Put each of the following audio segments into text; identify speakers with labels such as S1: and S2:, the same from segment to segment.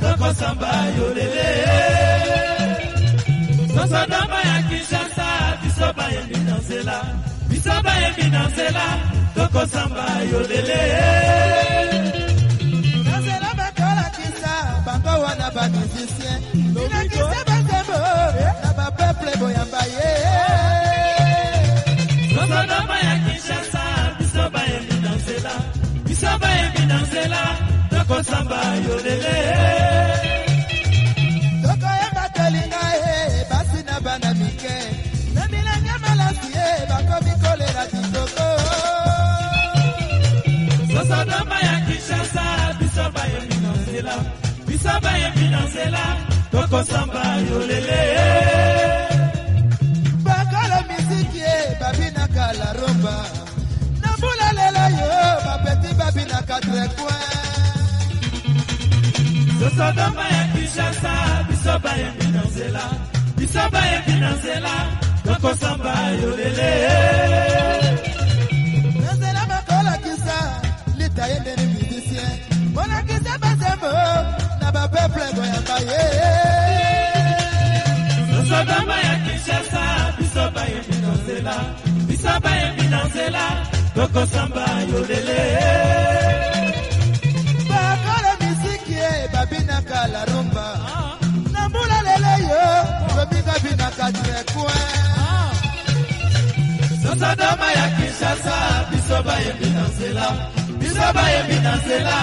S1: tokosamba yolele sosodama ya kinshasa biso bayebi na nzela biso bayebi na nzela tokosamba yolele
S2: na nzela bakolakisa bango wana bamusicien binakisa banzembo eh, na bapeple boyamba ye.
S1: Sosodama ya kinshasa biso bayebi na nzela biso bayebi na nzela tokosamba yolele sosodama ya kinshasa biso bayebi na nzela biso bayebi na nzela tokosamba yolele nzela
S2: bakolakisa lita ye ndeni musicien molakisa bazembo na bapeple boyamba ye
S1: sosodama ya kinshasa biso bayebi na na yolele sosodama ya kinshasa biso bayebi na nzela. Biso bayebi na nzela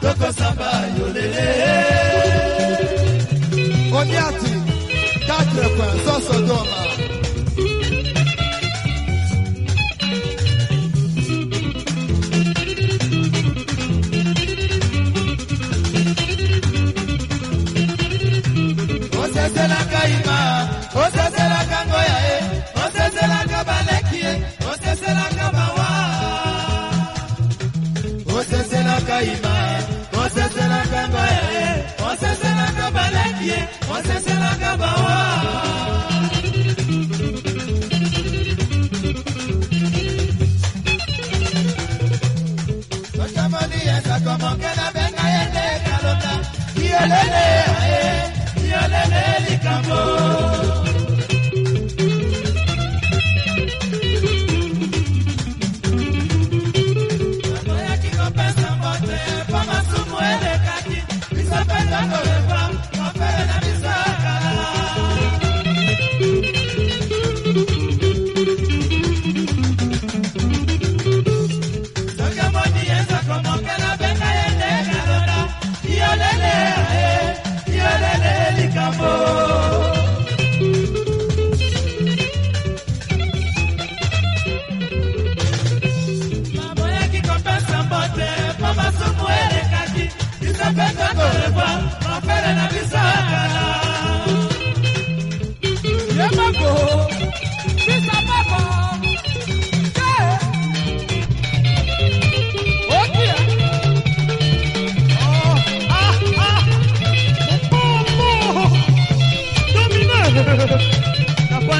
S1: tokosamba yolele.
S2: Oniati 4 points so sodoma
S1: oseselaka ima oseselaka ye waseselaka bawa Somebody has a common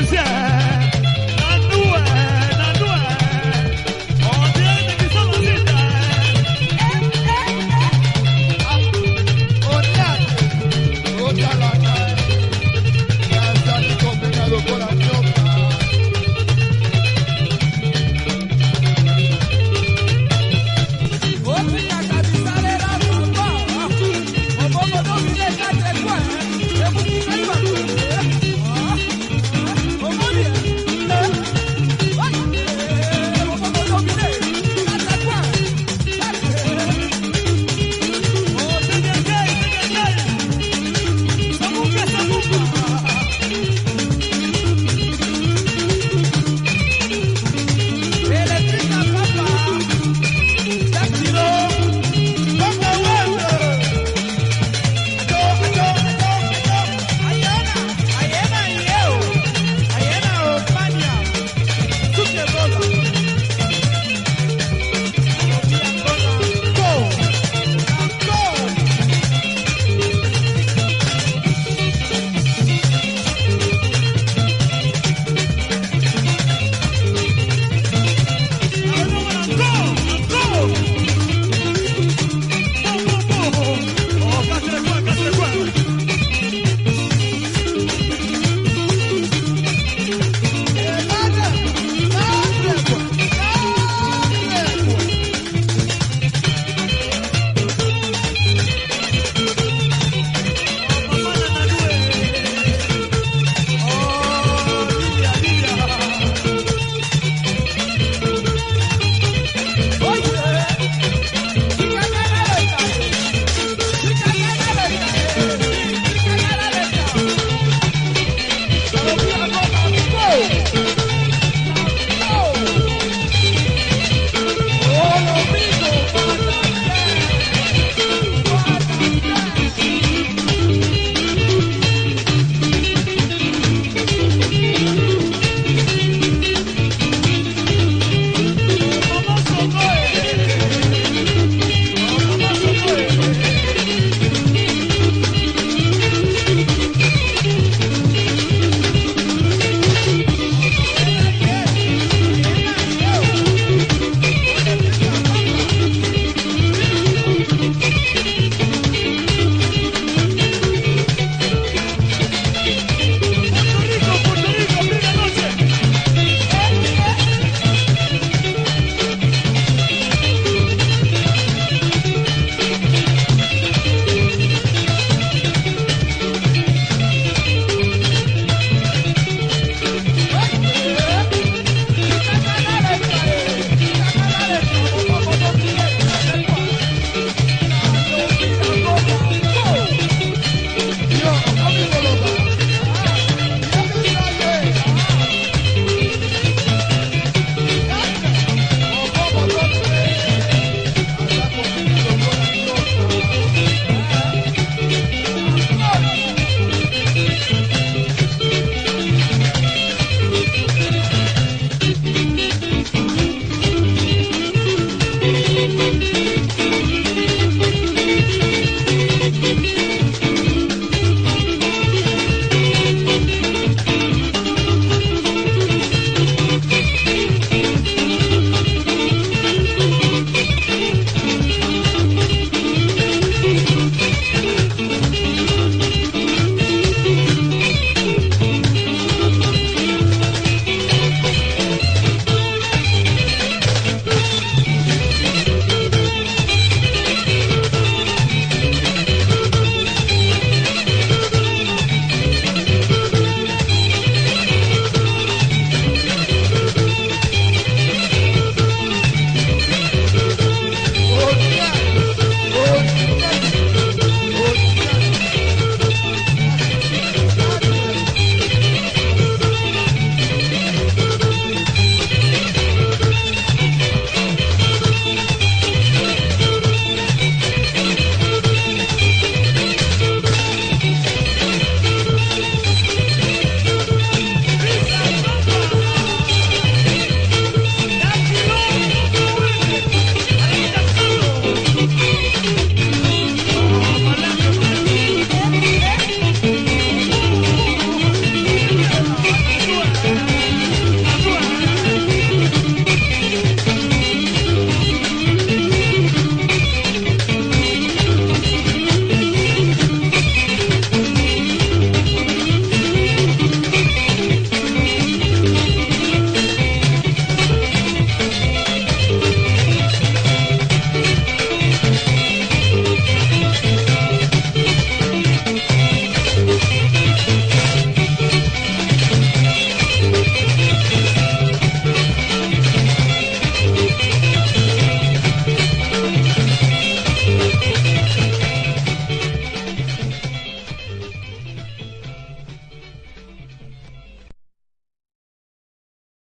S1: yeah.